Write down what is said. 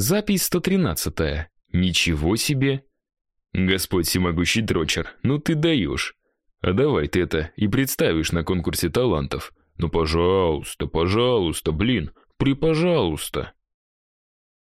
Запись 113. Ничего себе. Господь всемогущий дрочер, ну ты даешь. А давай ты это и представишь на конкурсе талантов. Ну, пожалуйста, пожалуйста, блин, при пожалуйста.